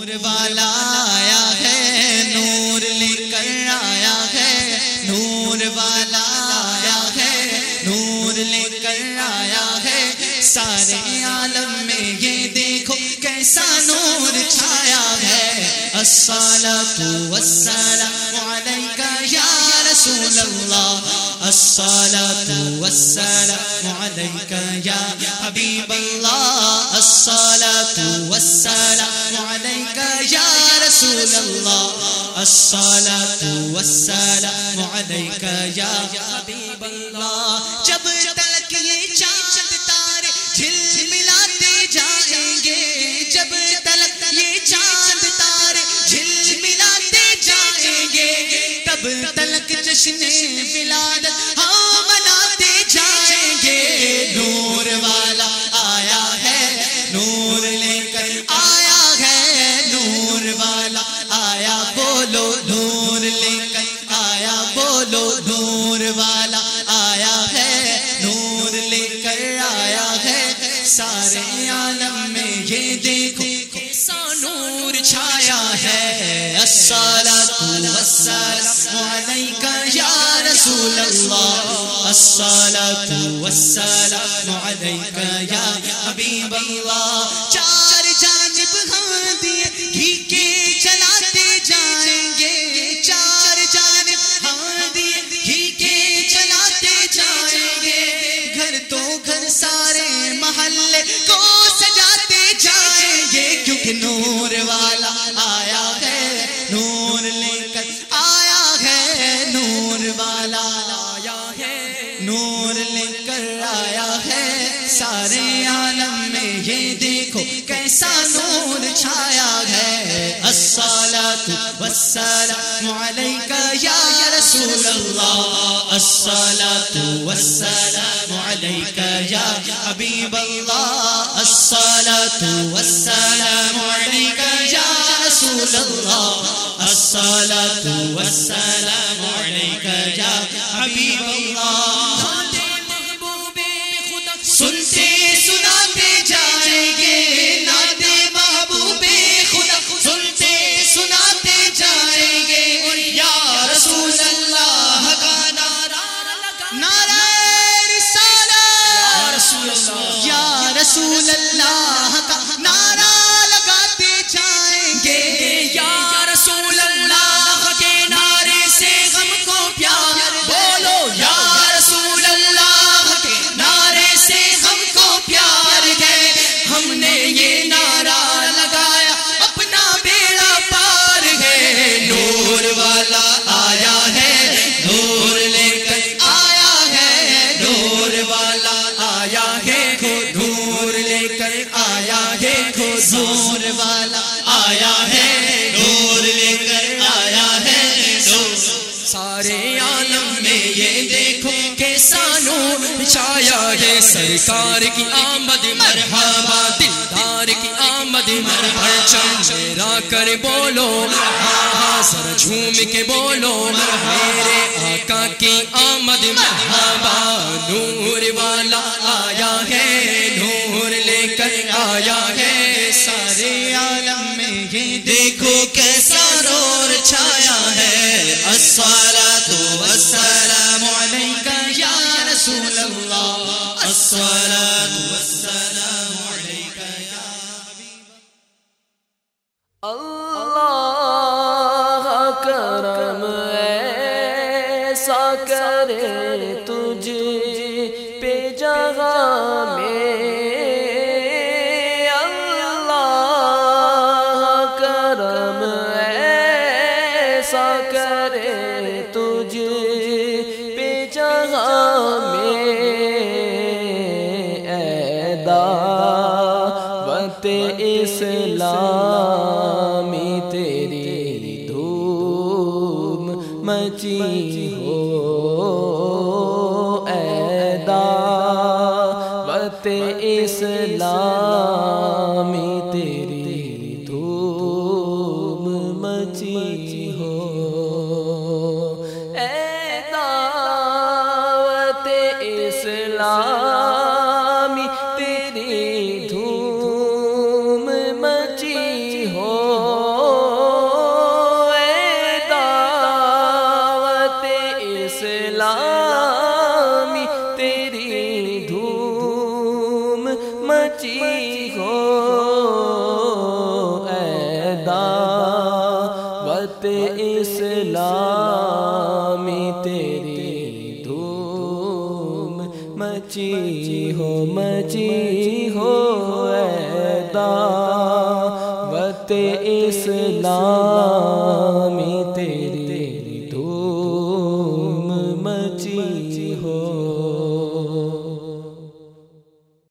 نور والا آیا ہے، نور لے کر آیا ہے، نور والا آیا ہے، نور لے کر آیا ہے۔ سارے عالم میں یہ دیکھو کیسا نور چھایا ہے۔ الصلاة والسلام علیکہ یا رسول اللہ۔ الصلاة والسلام علیکہ یا حبیب اللہ۔ الصلاة والسلام علیکہ رسول اللہ الصلاة والسلام علیکہ یا حبیب اللہ جب تلک یہ چاہ الصلاة والسلام علیکہ یا رسول اللہ الصلاة والسلام علیکہ یا حبیب اللہ چار جانب ہم دیے گھی کے چلاتے جائیں گے۔ چار جانب ہم دیے گھی کے چلاتے جائیں گے۔ گھر تو گھر سارے یہ دیکھو کیسا نور چھایا ہے۔ الصلاة والسلام علیکہ یا رسول اللہ الصلاة والسلام علیکہ یا حبیب اللہ الصلاة والسلام علیکہ یا رسول اللہ الصلاة والسلام علیکہ یا حبیب اللہ کر آیا ہے نور والا آیا ہے نور لے کر آیا ہے، سارے عالم میں یہ دیکھو کیسا نور چھایا ہے، سرکار کی آمد، مرحبا، دلدار کی آمد، مرحبا، چند کر بولو سر جھوم کے بولو، میرے آقا کی آمد، مرحبا، نور والا آیا ہے۔ دیکھو کیسا نور چھایا ہے۔ الصلاة والسلام علیکہ یا رسول اللہ الصلاة والسلام علیکہ یا اللہ کرم ایسا کرے تجھ پہ جگہ میں اسلامی تیری دھوم مچی ہو اے دعوت اسلامی۔ مچی ہو اے دعوت اسلامی تیری دھوم مچی ہو مچی ہو اے دعوت اسلامی تیری